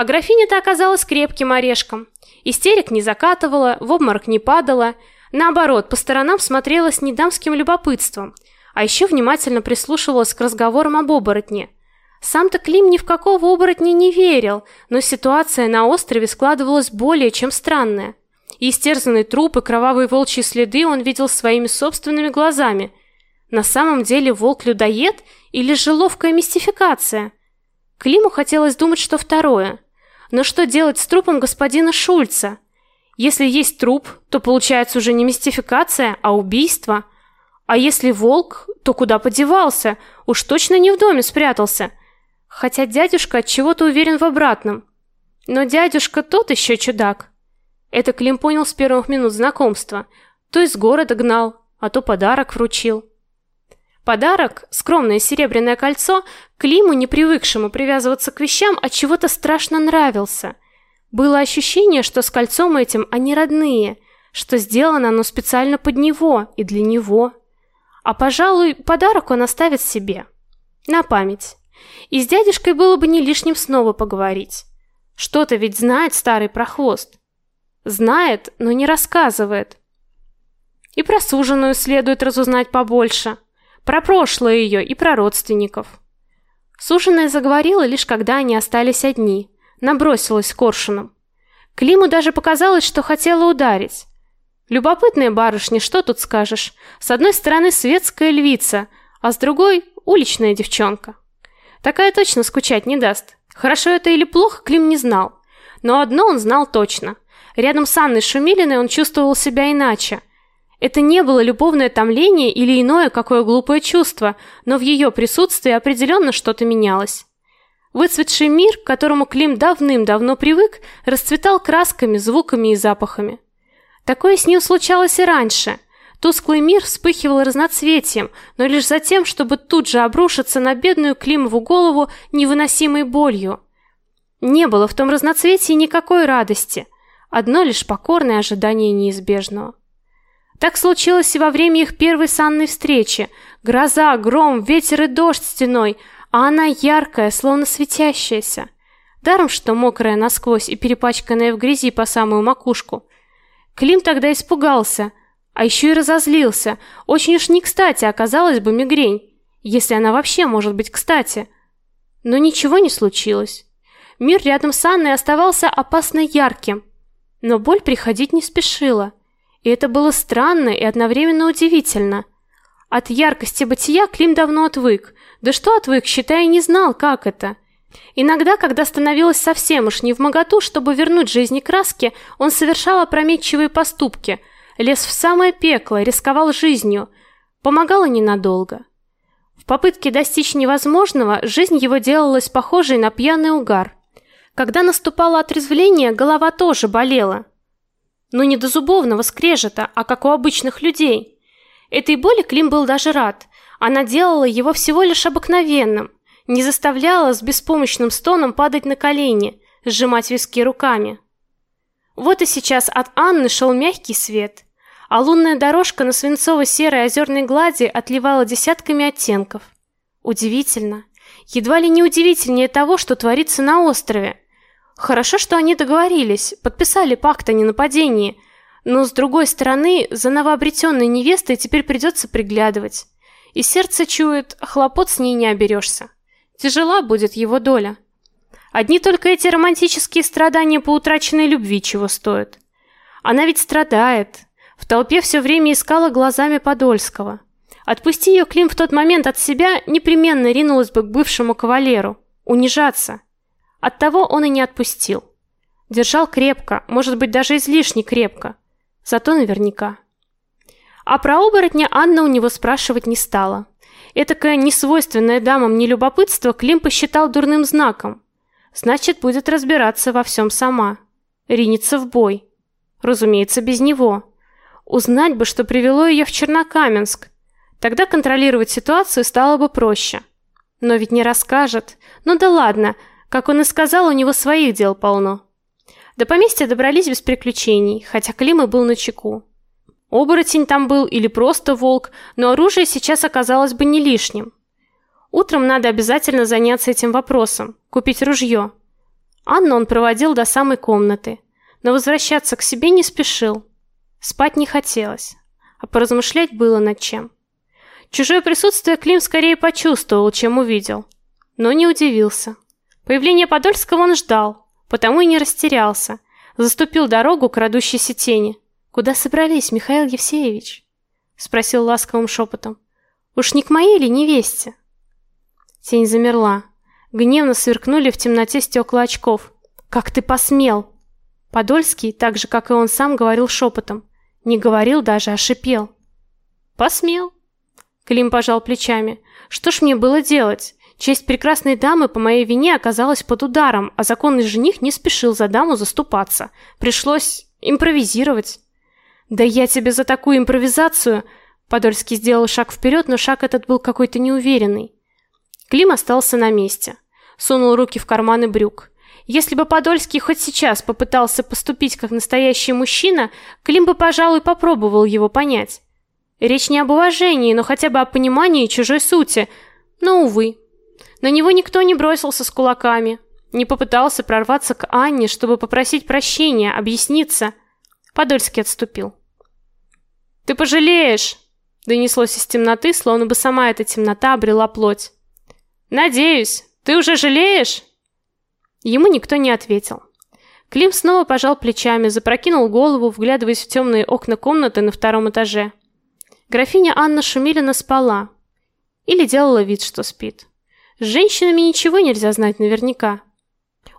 А графиня-то оказалась крепким орешком. Истерик не закатывала, в обморок не падала, наоборот, по сторонам смотрела с недамским любопытством, а еще внимательно прислушивалась к разговорам об оборотне. Сам-то Клим ни в какого оборотня не верил, но ситуация на острове складывалась более чем странная. Истерзанный труп и кровавые волчьи следы он видел своими собственными глазами. На самом деле волк людоед или же ловкая мистификация? Климу хотелось думать, что второе. Но что делать с трупом господина Шульца? Если есть труп, то получается уже не мистификация, а убийство. А если волк, то куда подевался? Уж точно не в доме спрятался. Хотя дядюшка от чего-то уверен в обратном. Но дядюшка тот еще чудак. Это Клим понял с первых минут знакомства. То из города гнал, а то подарок вручил. Подарок, скромное серебряное кольцо, Климу, не привыкшему привязываться к вещам, от чего-то страшно нравился. Было ощущение, что с кольцом этим они родные, что сделано оно специально под него и для него. А, пожалуй, подарок он оставит себе. На память. И с дядюшкой было бы не лишним снова поговорить. Что-то ведь знает старый прохвост. Знает, но не рассказывает. И про суженую следует разузнать побольше. Про прошлое ее и про родственников. Суженая заговорила лишь когда они остались одни. Набросилась коршуном. Климу даже показалось, что хотела ударить. Любопытная барышня, что тут скажешь? С одной стороны светская львица, а с другой уличная девчонка. Такая точно скучать не даст. Хорошо это или плохо, Клим не знал. Но одно он знал точно. Рядом с Анной Шумилиной он чувствовал себя иначе. Это не было любовное томление или иное какое глупое чувство, но в ее присутствии определенно что-то менялось. Выцветший мир, к которому Клим давным-давно привык, расцветал красками, звуками и запахами. Такое с ним случалось и раньше – Тусклый мир вспыхивал разноцветием, но лишь за тем, чтобы тут же обрушиться на бедную Климову голову невыносимой болью. Не было в том разноцветии никакой радости, одно лишь покорное ожидание неизбежного. Так случилось и во время их первой санной встречи. Гроза, гром, ветер и дождь стеной, а она яркая, словно светящаяся. Даром, что мокрая насквозь и перепачканная в грязи по самую макушку. Клим тогда испугался – а еще и разозлился. Очень уж не кстати оказалась бы мигрень, если она вообще может быть кстати. Но ничего не случилось. Мир рядом с Анной оставался опасно ярким, но боль приходить не спешила. И это было странно и одновременно удивительно. От яркости бытия Клим давно отвык. Да что отвык, считай, не знал, как это. Иногда, когда становилось совсем уж не в моготу, чтобы вернуть жизни краски, он совершал опрометчивые поступки, лез в самое пекло, рисковал жизнью, помогало ненадолго. В попытке достичь невозможного жизнь его делалась похожей на пьяный угар. Когда наступало отрезвление, голова тоже болела. Но не до зубовного скрежета, а как у обычных людей. Этой боли Клим был даже рад. Она делала его всего лишь обыкновенным, не заставляла с беспомощным стоном падать на колени, сжимать виски руками. Вот и сейчас от Анны шел мягкий свет а лунная дорожка на свинцово-серой озерной глади отливала десятками оттенков. Удивительно. Едва ли не удивительнее того, что творится на острове. Хорошо, что они договорились, подписали пакт о ненападении. Но с другой стороны, за новообретенной невестой теперь придется приглядывать. И сердце чует, хлопот с ней не оберешься. Тяжела будет его доля. Одни только эти романтические страдания по утраченной любви чего стоят. Она ведь страдает, в толпе все время искала глазами Подольского. Отпусти ее Клим в тот момент от себя, непременно ринулась бы к бывшему кавалеру. Унижаться. Оттого он и не отпустил. Держал крепко, может быть, даже излишне крепко. Зато наверняка. А про оборотня Анна у него спрашивать не стала. Этакое несвойственное дамам нелюбопытство Клим посчитал дурным знаком. Значит, будет разбираться во всем сама. Ринется в бой. Разумеется, без него. Узнать бы, что привело ее в Чернокаменск. Тогда контролировать ситуацию стало бы проще. Но ведь не расскажет. Ну да ладно, как он и сказал, у него своих дел полно. До поместья добрались без приключений, хотя Клим и был на чеку. Оборотень там был или просто волк, но оружие сейчас оказалось бы не лишним. Утром надо обязательно заняться этим вопросом, купить ружье. Анну он проводил до самой комнаты, но возвращаться к себе не спешил. Спать не хотелось, а поразмышлять было над чем. Чужое присутствие Клим скорее почувствовал, чем увидел, но не удивился. Появление Подольского он ждал, потому и не растерялся. Заступил дорогу к крадущейся тени. Куда собрались, Михаил Евсеевич? спросил ласковым шепотом. Уж не к моей ли невесте? Тень замерла. Гневно сверкнули в темноте стекла очков. Как ты посмел? Подольский, так же как и он сам, говорил шепотом. Не говорил даже, а шипел. Посмел. Клим пожал плечами. Что ж мне было делать? Честь прекрасной дамы по моей вине оказалась под ударом, а законный жених не спешил за даму заступаться. Пришлось импровизировать. Да я тебе за такую импровизацию, Подольский сделал шаг вперед, но шаг этот был какой-то неуверенный. Клим остался на месте, сунул руки в карманы брюк. Если бы Подольский хоть сейчас попытался поступить как настоящий мужчина, Клим бы, пожалуй, попробовал его понять. Речь не об уважении, но хотя бы о понимании чужой сути. Но увы. На него никто не бросился с кулаками, не попытался прорваться к Анне, чтобы попросить прощения, объясниться. Подольский отступил. Ты пожалеешь, донеслось из темноты, словно бы сама эта темнота обрела плоть. Надеюсь, ты уже жалеешь? Ему никто не ответил. Клим снова пожал плечами, запрокинул голову, вглядываясь в темные окна комнаты на втором этаже. Графиня Анна Шумилина спала или делала вид, что спит. С женщинами ничего нельзя знать наверняка.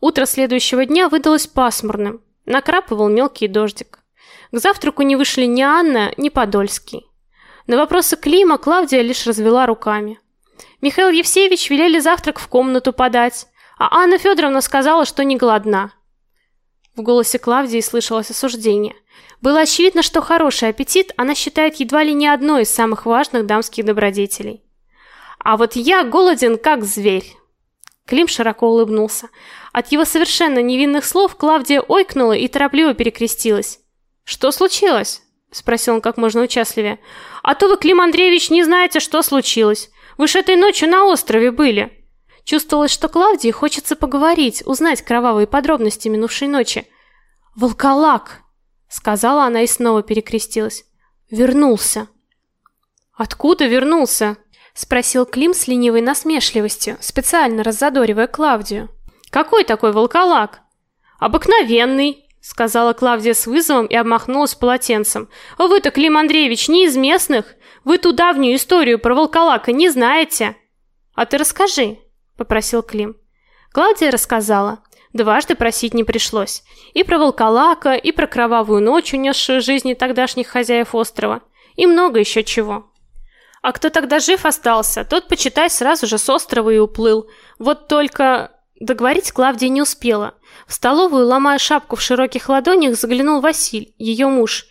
Утро следующего дня выдалось пасмурным. Накрапывал мелкий дождик. К завтраку не вышли ни Анна, ни Подольский. На вопросы Клима Клавдия лишь развела руками. Михаил Евсеевич велели завтрак в комнату подать, а Анна Федоровна сказала, что не голодна. В голосе Клавдии слышалось осуждение. Было очевидно, что хороший аппетит она считает едва ли не одной из самых важных дамских добродетелей. А вот я голоден как зверь. Клим широко улыбнулся. От его совершенно невинных слов Клавдия ойкнула и торопливо перекрестилась. Что случилось? спросил он как можно участливее. А то вы, Клим Андреевич, не знаете, что случилось. Вы ж этой ночью на острове были. Чувствовалось, что Клавдии хочется поговорить, узнать кровавые подробности минувшей ночи. Волколак, сказала она и снова перекрестилась. Вернулся. Откуда вернулся? Спросил Клим с ленивой насмешливостью, специально раззадоривая Клавдию. Какой такой волколак? Обыкновенный, сказала Клавдия с вызовом и обмахнулась полотенцем. Вы-то, Клим Андреевич, не из местных. Вы ту давнюю историю про волколака не знаете. А ты расскажи, попросил Клим. Клавдия рассказала. Дважды просить не пришлось. И про волколака, и про кровавую ночь, унесшую жизни тогдашних хозяев острова, и много еще чего. А кто тогда жив остался, тот, почитай, сразу же с острова и уплыл. Вот только договорить Клавдия не успела. В столовую, ломая шапку в широких ладонях, заглянул Василь, ее муж.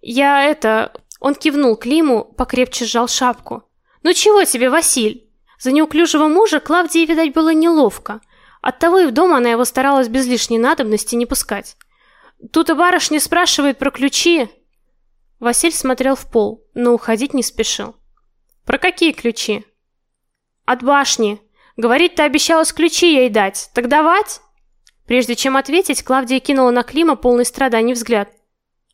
Я это, он кивнул Климу, покрепче сжал шапку. Ну чего тебе, Василь? За неуклюжего мужа Клавдии, видать, было неловко. Оттого и в дом она его старалась без лишней надобности не пускать. Тут и барышня спрашивает про ключи. Василь смотрел в пол, но уходить не спешил. Про какие ключи? От башни. Говорит, ты обещалась ключи ей дать. Так давать? Прежде чем ответить, Клавдия кинула на Клима полный страданий взгляд.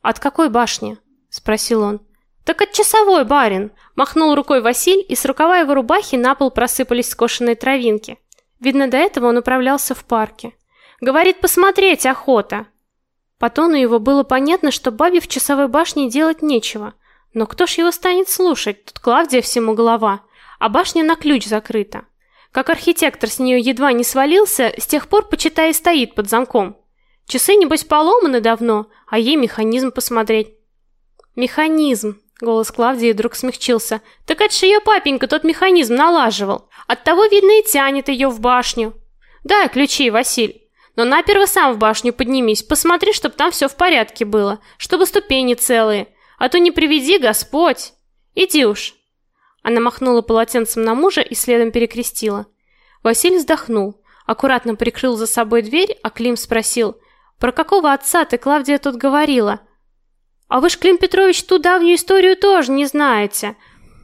От какой башни? спросил он. Так от часовой, барин, махнул рукой Василь, и с рукава его рубахи на пол просыпались скошенные травинки. Видно, до этого он управлялся в парке. Говорит, посмотреть охота. По тону его было понятно, что бабе в часовой башне делать нечего. Но кто ж его станет слушать? Тут Клавдия всему голова, а башня на ключ закрыта. Как архитектор с нее едва не свалился, с тех пор почитай и стоит под замком. Часы небось поломаны давно, а ей механизм посмотреть. Механизм, голос Клавдии вдруг смягчился. Так это же ее папенька тот механизм налаживал. Оттого видно и тянет ее в башню. Дай ключи, Василь. Но наперво сам в башню поднимись, посмотри, чтобы там все в порядке было, чтобы ступени целые, а то не приведи Господь. Иди уж. Она махнула полотенцем на мужа и следом перекрестила. Василий вздохнул, аккуратно прикрыл за собой дверь, а Клим спросил: "Про какого отца ты, Клавдия, тут говорила?" А вы ж, Клим Петрович, ту давнюю историю тоже не знаете.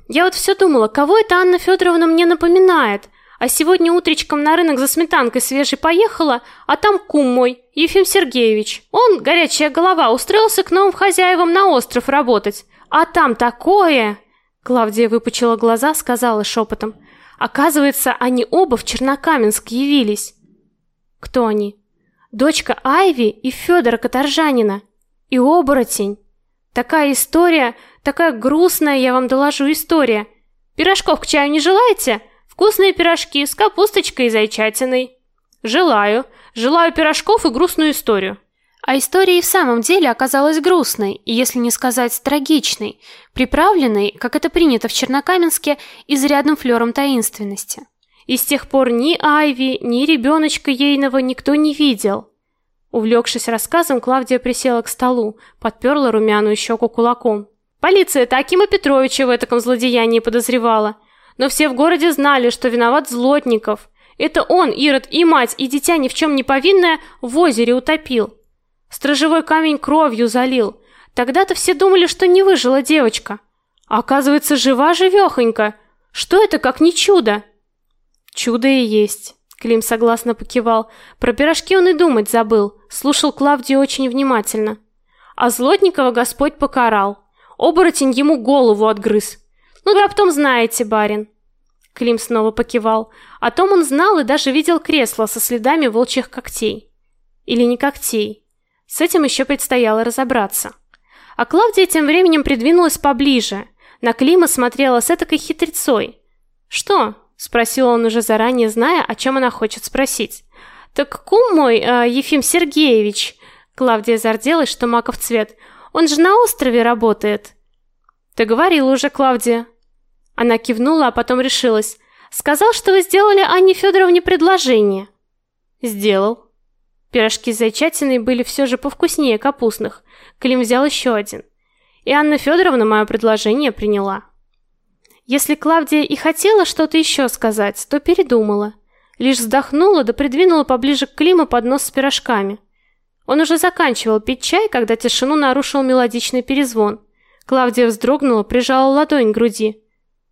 Я вот все думала, кого это Анна Федоровна мне напоминает? А сегодня утречком на рынок за сметанкой свежей поехала, а там кум мой, Ефим Сергеевич. Он, горячая голова, устроился к новым хозяевам на остров работать. А там такое... Клавдия выпучила глаза, сказала шепотом. Оказывается, они оба в Чернокаменск явились. Кто они? Дочка Айви и Федора Каторжанина. И оборотень. Такая история, такая грустная, я вам доложу история. Пирожков к чаю не желаете? Вкусные пирожки с капусточкой и зайчатиной. Желаю. Желаю пирожков и грустную историю. А история и в самом деле оказалась грустной, если не сказать трагичной, приправленной, как это принято в Чернокаменске, изрядным флером таинственности. И с тех пор ни Айви, ни ребеночка ейного никто не видел. Увлекшись рассказом, Клавдия присела к столу, подперла румяную щеку кулаком. Полиция Акима Петровича в этом злодеянии подозревала, но все в городе знали, что виноват Злотников. Это он, Ирод, и мать, и дитя ни в чем не повинное в озере утопил. Стражевой камень кровью залил. Тогда-то все думали, что не выжила девочка. А оказывается, жива живехонька. Что это, как не чудо? Чудо и есть. Клим согласно покивал. Про пирожки он и думать забыл. Слушал Клавдию очень внимательно. А Злотникова Господь покарал. Оборотень ему голову отгрыз. Ну, да потом знаете, барин. Клим снова покивал. О том он знал и даже видел кресло со следами волчьих когтей. Или не когтей. С этим еще предстояло разобраться. А Клавдия тем временем придвинулась поближе. На Клима смотрела с этакой хитрецой. «Что?» – спросил он уже заранее, зная, о чем она хочет спросить. «Так кум мой, э, Ефим Сергеевич...» Клавдия зарделась, что маков цвет. «Он же на острове работает». «Ты говорила уже, Клавдия». Она кивнула, а потом решилась. «Сказал, что вы сделали Анне Федоровне предложение». «Сделал». Пирожки с зайчатиной были все же повкуснее капустных. Клим взял еще один. И Анна Федоровна мое предложение приняла. Если Клавдия и хотела что-то еще сказать, то передумала. Лишь вздохнула да придвинула поближе к Климу поднос с пирожками. Он уже заканчивал пить чай, когда тишину нарушил мелодичный перезвон. Клавдия вздрогнула, прижала ладонь к груди.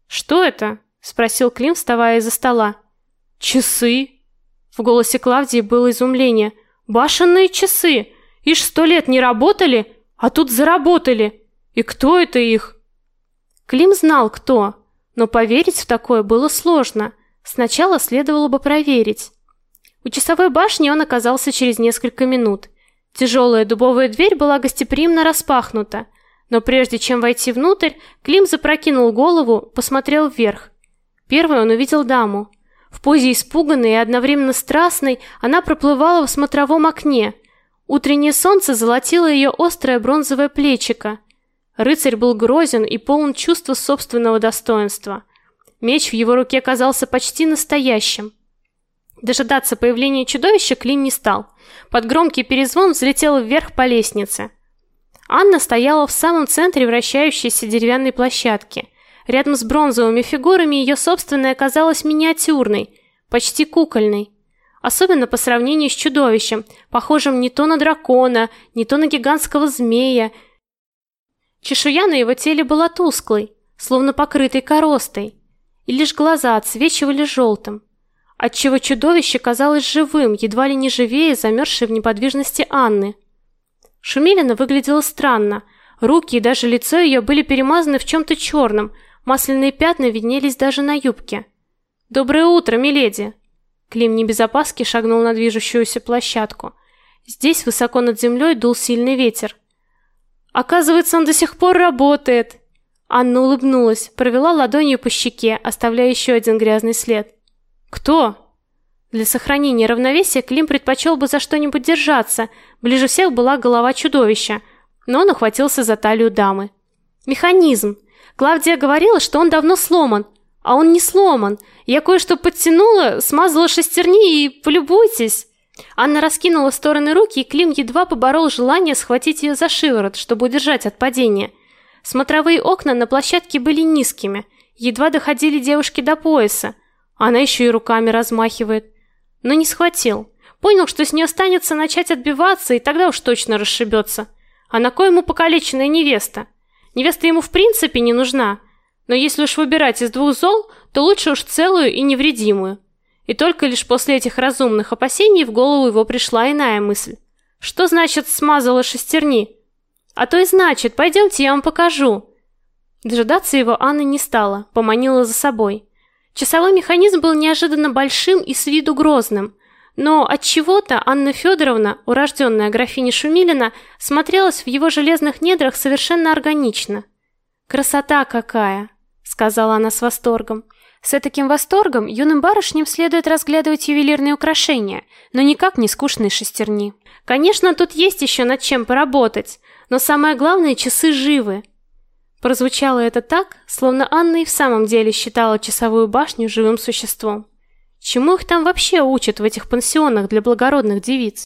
«Что это?» – спросил Клим, вставая из-за стола. «Часы!» В голосе Клавдии было изумление. «Башенные часы! Ишь сто лет не работали, а тут заработали! И кто это их?» Клим знал, кто, но поверить в такое было сложно. Сначала следовало бы проверить. У часовой башни он оказался через несколько минут. Тяжелая дубовая дверь была гостеприимно распахнута, но прежде чем войти внутрь, Клим запрокинул голову, посмотрел вверх. Первый он увидел даму. В позе испуганной и одновременно страстной она проплывала в смотровом окне. Утреннее солнце золотило ее острое бронзовое плечико. Рыцарь был грозен и полон чувства собственного достоинства. Меч в его руке казался почти настоящим. Дожидаться появления чудовища Клим не стал. Под громкий перезвон взлетел вверх по лестнице. Анна стояла в самом центре вращающейся деревянной площадки. Рядом с бронзовыми фигурами ее собственная казалась миниатюрной, почти кукольной. Особенно по сравнению с чудовищем, похожим не то на дракона, не то на гигантского змея. Чешуя на его теле была тусклой, словно покрытой коростой, и лишь глаза отсвечивали желтым, отчего чудовище казалось живым, едва ли не живее замерзшей в неподвижности Анны. Шумилина выглядела странно. Руки и даже лицо ее были перемазаны в чем то черном, масляные пятна виднелись даже на юбке. Доброе утро, миледи. Клим не без опаски шагнул на движущуюся площадку. Здесь высоко над землей дул сильный ветер. Оказывается, он до сих пор работает. Анна улыбнулась, провела ладонью по щеке, оставляя еще один грязный след. Кто? Для сохранения равновесия Клим предпочел бы за что-нибудь держаться. Ближе всех была голова чудовища, но он ухватился за талию дамы. Механизм. Клавдия говорила, что он давно сломан, а он не сломан. Я кое-что подтянула, смазала шестерни и полюбуйтесь. Анна раскинула в стороны руки, и Клим едва поборол желание схватить ее за шиворот, чтобы удержать от падения. Смотровые окна на площадке были низкими, едва доходили девушке до пояса. Она еще и руками размахивает но не схватил. Понял, что с нее останется начать отбиваться, и тогда уж точно расшибется. А на кой ему покалеченная невеста? Невеста ему в принципе не нужна. Но если уж выбирать из двух зол, то лучше уж целую и невредимую. И только лишь после этих разумных опасений в голову его пришла иная мысль. Что значит смазала шестерни? А то и значит, пойдемте, я вам покажу. Дожидаться его Анна не стала, поманила за собой. Часовой механизм был неожиданно большим и с виду грозным, но от чего-то Анна Федоровна, урожденная графиня Шумилина, смотрелась в его железных недрах совершенно органично. Красота какая, сказала она с восторгом. С таким восторгом юным барышням следует разглядывать ювелирные украшения, но никак не скучные шестерни. Конечно, тут есть еще над чем поработать, но самое главное часы живы. Прозвучало это так, словно Анна и в самом деле считала часовую башню живым существом. Чему их там вообще учат в этих пансионах для благородных девиц?